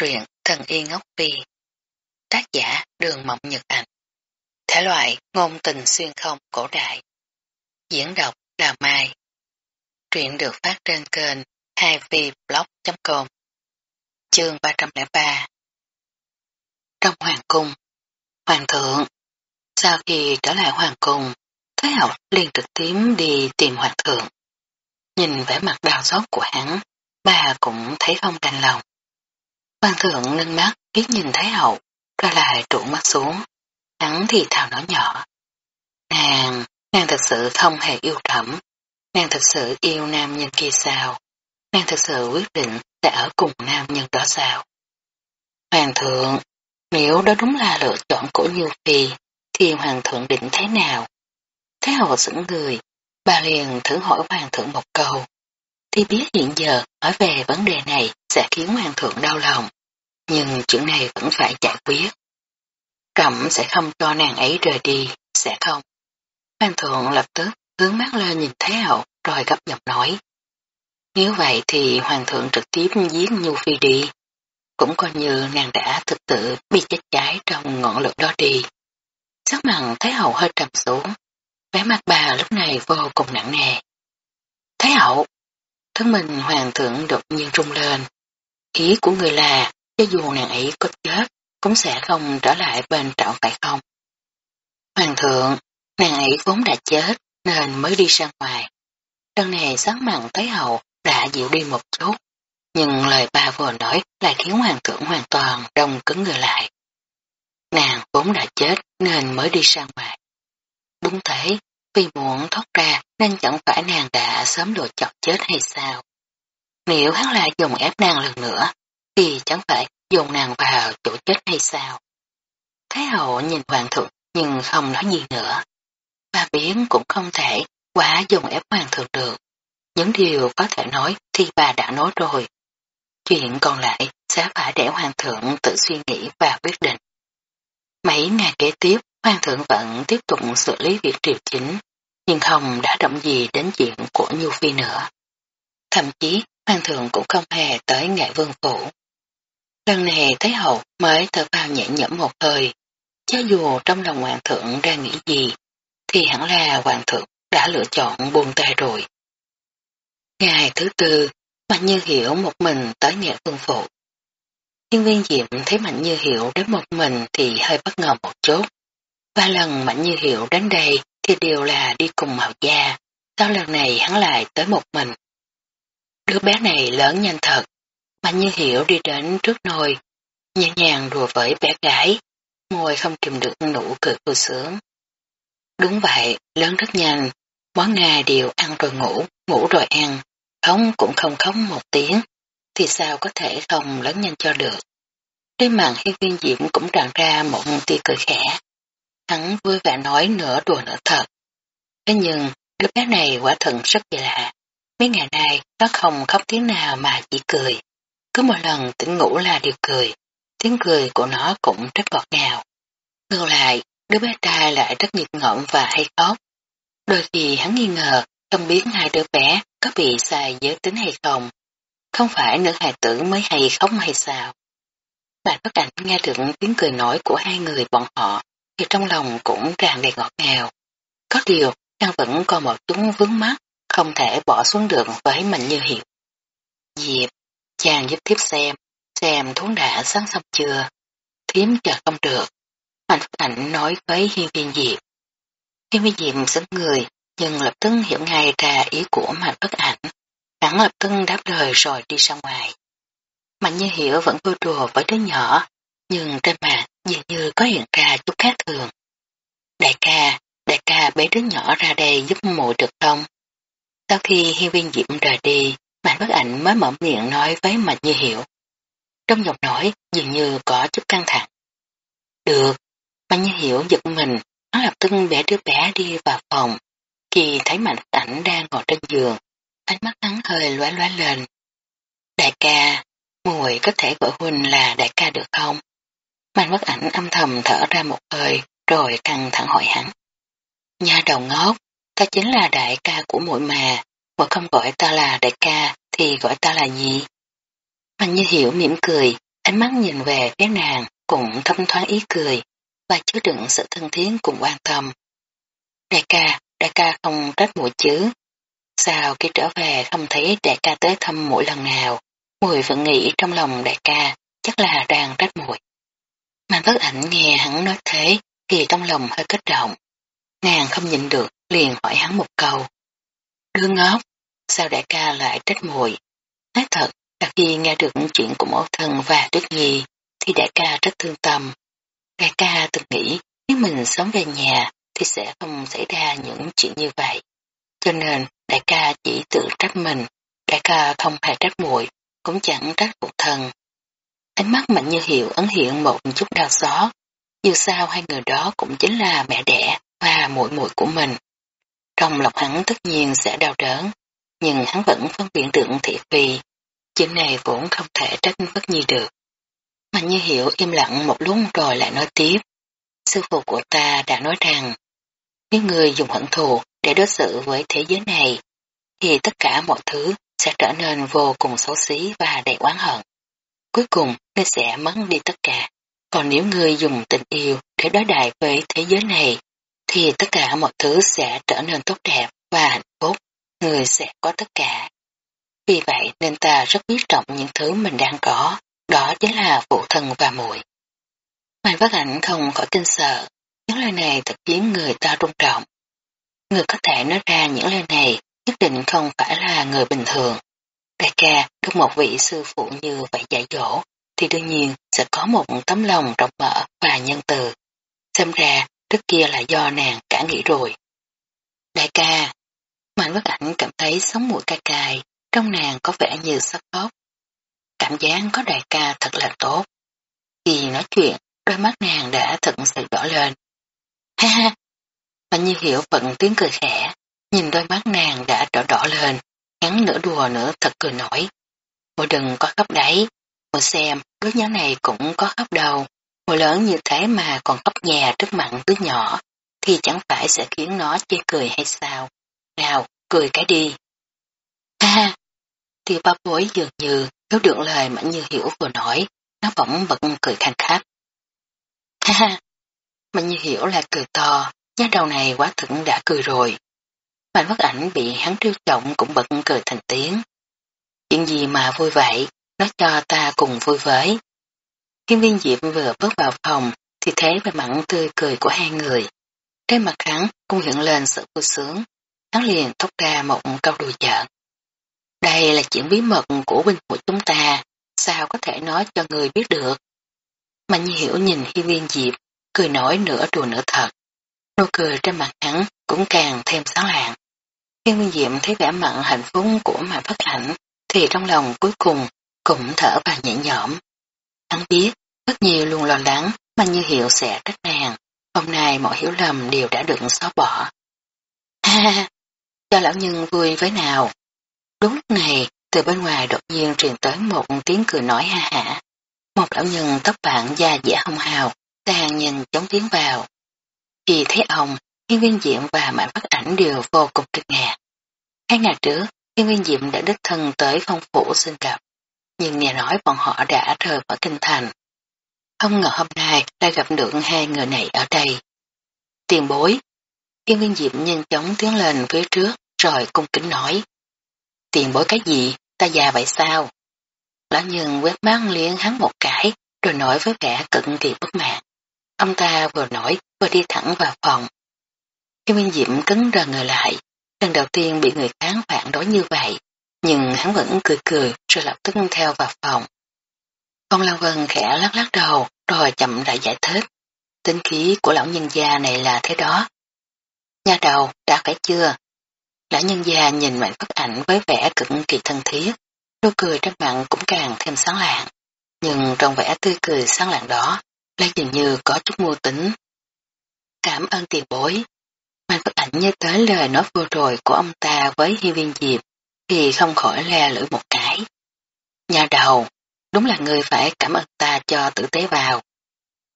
truyện Thần Y Ngốc Phi. Tác giả Đường Mộng Nhật Ảnh Thể loại ngôn tình xuyên không cổ đại. Diễn đọc Đào Mai. Truyện được phát trên kênh 2vblog.com Chương 303 Trong Hoàng Cung, Hoàng thượng, Sau khi trở lại Hoàng Cung, Thái học liền trực tiếp đi tìm Hoàng thượng. Nhìn vẻ mặt đau xót của hắn, bà cũng thấy không đành lòng. Hoàng thượng nâng mắt biết nhìn Thái hậu, ra lại trụ mắt xuống. Hắn thì thào nói nhỏ. Nàng, nàng thật sự không hề yêu trẫm, nàng thật sự yêu nam nhân kia sao, nàng thật sự quyết định sẽ ở cùng nam nhân đó sao. Hoàng thượng, nếu đó đúng là lựa chọn của Như Phi, thì hoàng thượng định thế nào? Thái hậu sững người, bà liền thử hỏi hoàng thượng một câu. Thì biết hiện giờ hỏi về vấn đề này sẽ khiến hoàng thượng đau lòng nhưng chuyện này vẫn phải giải quyết. Cẩm sẽ không cho nàng ấy rời đi, sẽ không. Hoàng thượng lập tức hướng mắt lên nhìn Thái hậu rồi gấp giọng nói. Nếu vậy thì hoàng thượng trực tiếp giết Nhu Phi đi. Cũng coi như nàng đã thực tự bị chết cháy trong ngọn lửa đó đi. Sắc mặt Thái hậu hơi trầm xuống. Vẻ mặt bà lúc này vô cùng nặng nề. Thái hậu! Thân mình hoàng thượng đột nhiên rung lên. Ý của người là cho dù nàng ấy có chết, cũng sẽ không trở lại bên trọng phải không? Hoàng thượng, nàng ấy vốn đã chết, nên mới đi ra ngoài. Lần này sáng mặn thấy hậu đã dịu đi một chút, nhưng lời bà vừa nói lại khiến hoàng thượng hoàn toàn đông cứng người lại. Nàng vốn đã chết nên mới đi ra ngoài. Đúng thế, vì muộn thoát ra nên chẳng phải nàng đã sớm lựa chọn chết hay sao. Nếu hắn lại dùng ép nàng lần nữa, thì chẳng phải dùng nàng vào chỗ chết hay sao. Thái hậu nhìn hoàng thượng nhưng không nói gì nữa. Bà biến cũng không thể quá dùng ép hoàng thượng được. Những điều có thể nói thì bà đã nói rồi. Chuyện còn lại sẽ phải để hoàng thượng tự suy nghĩ và quyết định. Mấy ngày kế tiếp, hoàng thượng vẫn tiếp tục xử lý việc triều chính, nhưng không đã động gì đến chuyện của Nhu Phi nữa. Thậm chí, hoàng thượng cũng không hề tới nghệ vương phủ. Lần này Thái Hậu mới thở vào nhẹ nhõm một hơi, cho dù trong lòng hoàng thượng đang nghĩ gì, thì hẳn là hoàng thượng đã lựa chọn buông tay rồi. Ngày thứ tư, Mạnh Như Hiểu một mình tới nghệ vương phủ. Thiên viên diệm thấy Mạnh Như Hiểu đến một mình thì hơi bất ngờ một chút. Ba lần Mạnh Như Hiểu đến đây thì đều là đi cùng Mạo Gia, sau lần này hắn lại tới một mình. Đứa bé này lớn nhanh thật, mà như hiểu đi đến trước nồi, nhẹ nhàng đùa với bé gái, môi không kìm được nụ cười vui sướng. Đúng vậy, lớn rất nhanh, món ngày đều ăn rồi ngủ, ngủ rồi ăn, khống cũng không khống một tiếng, thì sao có thể không lớn nhanh cho được. Trên màn hiên viên diễm cũng tràn ra một tia cười khẽ. Hắn vui vẻ nói nửa đùa nửa thật. Thế nhưng, đứa bé này quả thật rất kỳ lạ. Mấy ngày nay, nó không khóc tiếng nào mà chỉ cười. Cứ một lần tỉnh ngủ là điều cười, tiếng cười của nó cũng rất ngọt ngào. Ngược lại, đứa bé trai lại rất nhiệt ngợm và hay khóc. Đôi khi hắn nghi ngờ, không biết hai đứa bé có bị sai giới tính hay không. Không phải nữ hài tử mới hay khóc hay sao. Bạn bất ảnh nghe được tiếng cười nói của hai người bọn họ, thì trong lòng cũng tràn đầy ngọt ngào. Có điều, đang vẫn còn một chút vướng mắt, không thể bỏ xuống được với mình như hiệu. Diệp, Chàng giúp tiếp xem, xem thuốc đã sáng xong chưa. Thiếm chờ không được. Mạnh Phúc Ảnh nói với hiên viên Diệp. Hiên viên Diệp sững người, nhưng lập tức hiểu ngay ra ý của Mạnh Phúc Ảnh. Hắn lập tức đáp lời rồi đi ra ngoài. Mạnh như hiểu vẫn vui đùa với đứa nhỏ, nhưng trên mặt dường như có hiện ra chút khác thường. Đại ca, đại ca bế đứa nhỏ ra đây giúp mụ được không? Sau khi hiên viên diệm rời đi, Mạnh bất ảnh mới mở miệng nói với mạnh Như Hiểu. Trong giọng nói dường như có chút căng thẳng. Được, mạnh Như Hiểu giật mình, hắn lập tức bẻ đứa bé đi vào phòng. Khi thấy Mạnh bất ảnh đang ngồi trên giường, ánh mắt hắn hơi lóe lóe lên. Đại ca, muội có thể gọi huynh là đại ca được không? Mạnh bất ảnh âm thầm thở ra một hơi, rồi căng thẳng hỏi hắn. Nhà đầu ngốc, ta chính là đại ca của muội mà, mà không gọi ta là đại ca thì gọi ta là gì? Mạnh như hiểu mỉm cười, Ánh mắt nhìn về phía nàng cũng thâm thoáng ý cười và chứa đựng sự thân thiến cùng quan tâm. Đại ca, đại ca không trách muội chứ. Sao khi trở về không thấy đại ca tới thăm mỗi lần nào, mùi vẫn nghĩ trong lòng đại ca chắc là đang trách muội. Mà bất ảnh nghe hắn nói thế thì trong lòng hơi kích động. Nàng không nhìn được liền hỏi hắn một câu. Đưa ngốc, sao đại ca lại trách muội? Nói thật đặc khi nghe được chuyện của mẫu thân và Đức Nhi thì đại ca rất thương tâm. Đại ca từng nghĩ nếu mình sống về nhà thì sẽ không xảy ra những chuyện như vậy. Cho nên đại ca chỉ tự trách mình, đại ca không hề trách muội, cũng chẳng trách phụ thân. Ánh mắt mạnh như hiệu ấn hiện một chút đau xót, dù sao hai người đó cũng chính là mẹ đẻ và muội muội của mình. Trong lòng hắn tất nhiên sẽ đau đớn, nhưng hắn vẫn phân biệt tượng thị phi. Chuyện này vốn không thể trách bất nhi được. Mạnh như hiểu im lặng một lúc rồi lại nói tiếp. Sư phụ của ta đã nói rằng, nếu người dùng hận thù để đối xử với thế giới này, thì tất cả mọi thứ sẽ trở nên vô cùng xấu xí và đầy oán hận. Cuối cùng, ngươi sẽ mất đi tất cả. Còn nếu ngươi dùng tình yêu để đối đại với thế giới này, thì tất cả mọi thứ sẽ trở nên tốt đẹp và hạnh phúc. Người sẽ có tất cả. Vì vậy nên ta rất biết trọng những thứ mình đang có, đó chính là phụ thân và muội. Mạnh phát ảnh không khỏi kinh sợ, những lời này thật khiến người ta rung động. Người có thể nói ra những lời này nhất định không phải là người bình thường. Đại ca được một vị sư phụ như vậy dạy dỗ, thì đương nhiên sẽ có một tấm lòng rộng mở và nhân từ. Xem ra, trước kia là do nàng cả nghĩ rồi. Đại ca, Mạnh bức ảnh cảm thấy sống mũi cay cay, trong nàng có vẻ như sắp khóc. Cảm giác có đại ca thật là tốt. Khi nói chuyện, đôi mắt nàng đã thật sự đỏ lên. Ha ha! Mạnh như hiểu phận tiếng cười khẽ, nhìn đôi mắt nàng đã đỏ đỏ lên, hắn nửa đùa nửa thật cười nổi. Mùi đừng có khóc đấy, mùi xem, đứa nhỏ này cũng có khóc đầu Mùi lớn như thế mà còn khóc nhà trước mặt đứa nhỏ, thì chẳng phải sẽ khiến nó chê cười hay sao. Nào, cười cái đi. Ha ha, thì ba bối dường như nếu được lời Mạnh Như Hiểu vừa nói, nó bỗng bật cười khanh khách. Ha ha, Mạnh Như Hiểu là cười to, nhá đầu này quá thực đã cười rồi. Mạnh bất ảnh bị hắn trêu trọng cũng bật cười thành tiếng. Chuyện gì mà vui vậy, nó cho ta cùng vui với. Kim viên diệp vừa bước vào phòng thì thấy về mặn tươi cười của hai người. Trên mặt hắn cũng hiện lên sự vui sướng. Hắn liền thốt ra một câu đùa giỡn. Đây là chuyện bí mật của huynh của chúng ta, sao có thể nói cho người biết được. Mạnh hiểu nhìn Hiên viên diệp, cười nổi nửa đùa nửa thật. Nụ cười trên mặt hắn cũng càng thêm sáng lạng. Hiên viên diệp thấy vẻ mặn hạnh phúc của mà phát ảnh, thì trong lòng cuối cùng cũng thở vào nhẹ nhõm. Hắn biết, rất nhiều luôn lo lắng mà như hiệu sẽ trách nàng. Hôm nay mọi hiểu lầm đều đã được xóa bỏ. Ha, cho lão nhân vui với nào. Đúng lúc này, từ bên ngoài đột nhiên truyền tới một tiếng cười nói ha hả. Một lão nhân tóc bạc da dẻ hồng hào, đang nhìn chống tiến vào. Khi thấy ông, Hiên viên diệm và mạn phát ảnh đều vô cùng kinh ngạc. Hai ngày trước, Hiên viên diệm đã đích thân tới phong phủ xin gặp, nhưng nghe nói bọn họ đã rời khỏi kinh thành. Không ngờ hôm nay lại gặp được hai người này ở đây. Tiền bối, Yên viên diệm nhanh chóng tiến lên phía trước rồi cung kính nói. Tiền bối cái gì, ta già vậy sao? Lão nhân quét mắt liền hắn một cái, rồi nói với vẻ cực kỳ bất mãn. Ông ta vừa nói, vừa đi thẳng vào phòng. Kim Viên Diệm cứng ra người lại, lần đầu tiên bị người khác phản đối như vậy, nhưng hắn vẫn cười cười rồi lập tức theo vào phòng. Con Lan Vân khẽ lắc lắc đầu, rồi chậm rãi giải thích. Tính khí của lão nhân gia này là thế đó. Nha đầu, đã phải chưa? Lão nhân gia nhìn mạnh phát ảnh với vẻ cực kỳ thân thiết, nụ cười trên mặt cũng càng thêm sáng lạng. Nhưng trong vẻ tươi cười sáng lạng đó, lại dường như có chút mưu tính. Cảm ơn tiền bối. Mạnh phát ảnh nhớ tới lời nói vừa rồi của ông ta với hi viên diệp, thì không khỏi le lưỡi một cái. Nhà đầu, đúng là người phải cảm ơn ta cho tử tế vào.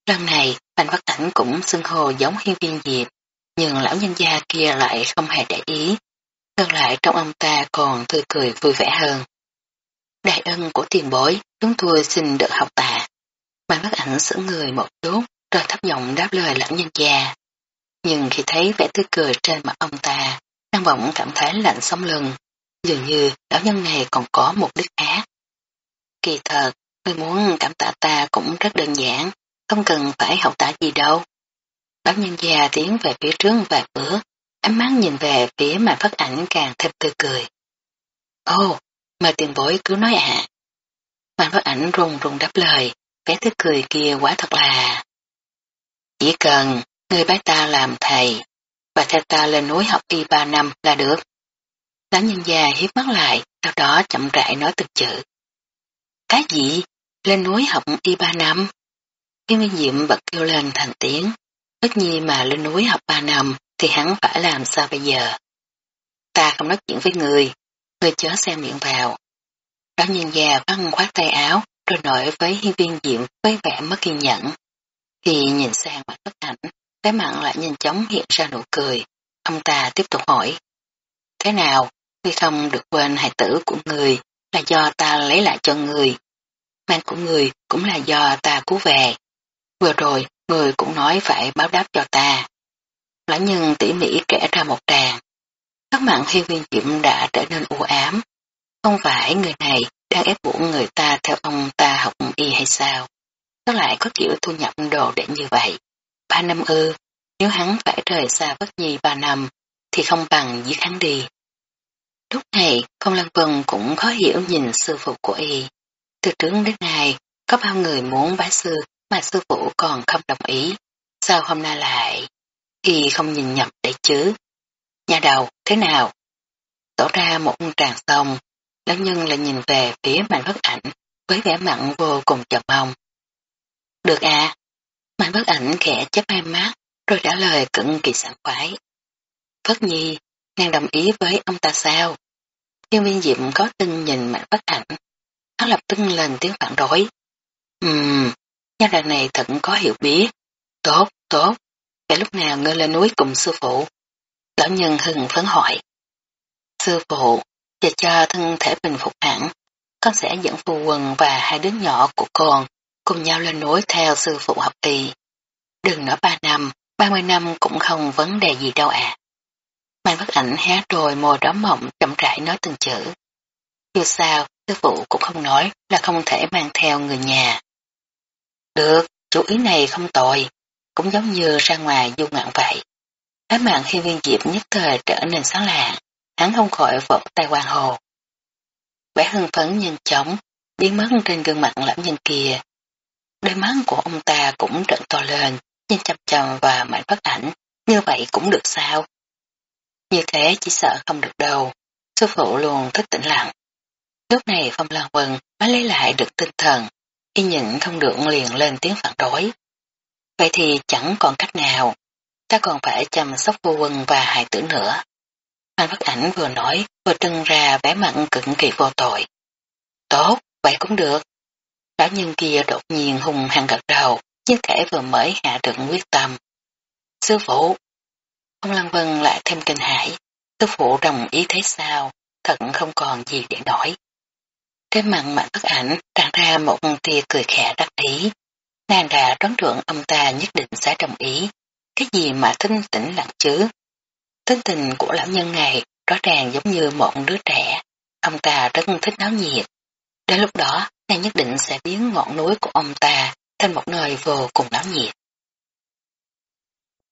Lần này, Mạnh Bắc ảnh cũng xưng hồ giống hiên viên diệp, nhưng lão nhân gia kia lại không hề để ý, Ngược lại trong ông ta còn tươi cười vui vẻ hơn. Đại ân của tiền bối, chúng tôi xin được học tạ. Mạnh Bắc ảnh xử người một chút, rồi thấp giọng đáp lời lão nhân gia, Nhưng khi thấy vẻ tươi cười trên mặt ông ta, đang bỗng cảm thấy lạnh sống lưng, dường như lão nhân này còn có mục đích khác. Kỳ thật, người muốn cảm tạ ta cũng rất đơn giản, không cần phải hậu tạ gì đâu. Báo nhân già tiến về phía trước vài bước, ánh mắt nhìn về phía mà phát ảnh càng thêm tươi cười. Ồ, mời tiền bối cứ nói ạ. À. Mà phát ảnh rùng rùng đáp lời, vẻ tươi cười kia quá thật là... Chỉ cần người bái ta làm thầy, và theo ta lên núi học y ba năm là được. Lão nhân già hiếp mắt lại, sau đó chậm rãi nói từng chữ. Cái gì? Lên núi học y ba năm? Khi Nguyên Diệm bật kêu lên thành tiếng, tất nhiên mà lên núi học ba năm thì hắn phải làm sao bây giờ? Ta không nói chuyện với người, người chớ xem miệng vào. Lão nhân già văng khoát tay áo, rồi nói với hiên viên diệm với vẻ mất kiên nhẫn. Thì nhìn sang mặt bất ảnh, cái mặn lại nhanh chóng hiện ra nụ cười. Ông ta tiếp tục hỏi. Thế nào, khi không được quên hài tử của người là do ta lấy lại cho người. Mang của người cũng là do ta cứu về. Vừa rồi, người cũng nói phải báo đáp cho ta. Lão nhân tỉ mỉ kể ra một tràng. Các mạng hiên viên diệm đã trở nên u ám. Không phải người này đang ép buộc người ta theo ông ta học y hay sao? Nó lại có kiểu thu nhập đồ để như vậy. Ba năm ư, nếu hắn phải rời xa bất nhi ba năm, thì không bằng giết hắn đi. Lúc này, công lăng vân cũng khó hiểu nhìn sư phụ của y. Từ trước đến nay, có bao người muốn bái sư mà sư phụ còn không đồng ý. Sao hôm nay lại? Y không nhìn nhầm đấy chứ. Nhà đầu, thế nào? Tổ ra một tràng sông, lão nhân lại nhìn về phía mạnh bất ảnh với vẻ mặn vô cùng chờ mong. Được à? Mạnh bất ảnh khẽ chấp hai mắt, rồi trả lời cực kỳ sảng khoái. Phất nhi, nàng đồng ý với ông ta sao? Thiên viên diệm có tin nhìn mạnh bất ảnh. Hắn lập tức lên tiếng phản đối. Ừm, nha đàn này thật có hiểu biết. Tốt, tốt. Vậy lúc nào ngươi lên núi cùng sư phụ? Lão nhân hừng phấn hỏi. Sư phụ, chờ cho thân thể bình phục hẳn, con sẽ dẫn phù quần và hai đứa nhỏ của con cùng nhau lên núi theo sư phụ học y. Đừng nói ba năm, ba mươi năm cũng không vấn đề gì đâu ạ. À. Mạnh bất ảnh hé rồi môi đóng mộng chậm rãi nói từng chữ. Dù sao, sư phụ cũng không nói là không thể mang theo người nhà. Được, chủ ý này không tồi, cũng giống như ra ngoài du ngoạn vậy. Cái mạng khi viên diệp nhất thời trở nên sáng lạng, hắn không khỏi vỗ tay quan hồ. Vẻ hưng phấn nhanh chóng, biến mất trên gương mặt lãm nhân kia. Đôi mắt của ông ta cũng trận to lên, nhìn chăm chăm và mạnh bất ảnh, như vậy cũng được sao? Như thế chỉ sợ không được đâu, sư phụ luôn thích tĩnh lặng. Lúc này phong lan quân mới lấy lại được tinh thần, y nhịn không được liền lên tiếng phản đối. Vậy thì chẳng còn cách nào, ta còn phải chăm sóc vô quân và hài tử nữa. Anh bất ảnh vừa nói, vừa trưng ra vẻ mặn cực kỳ vô tội. Tốt, vậy cũng được. Lão nhân kia đột nhiên hùng hăng gật đầu, như thể vừa mới hạ được quyết tâm. Sư phụ, ông Lăng Vân lại thêm kinh hãi, sư phụ đồng ý thế sao, thật không còn gì để nói. Trên mặt mạnh bất ảnh tràn ra một tia cười khẽ đắc ý. Nàng đã đoán được ông ta nhất định sẽ đồng ý. Cái gì mà tinh tĩnh lặng chứ? Tính tình của lão nhân này rõ ràng giống như một đứa trẻ. Ông ta rất thích náo nhiệt. Đến lúc đó, nàng nhất định sẽ biến ngọn núi của ông ta thành một nơi vô cùng náo nhiệt.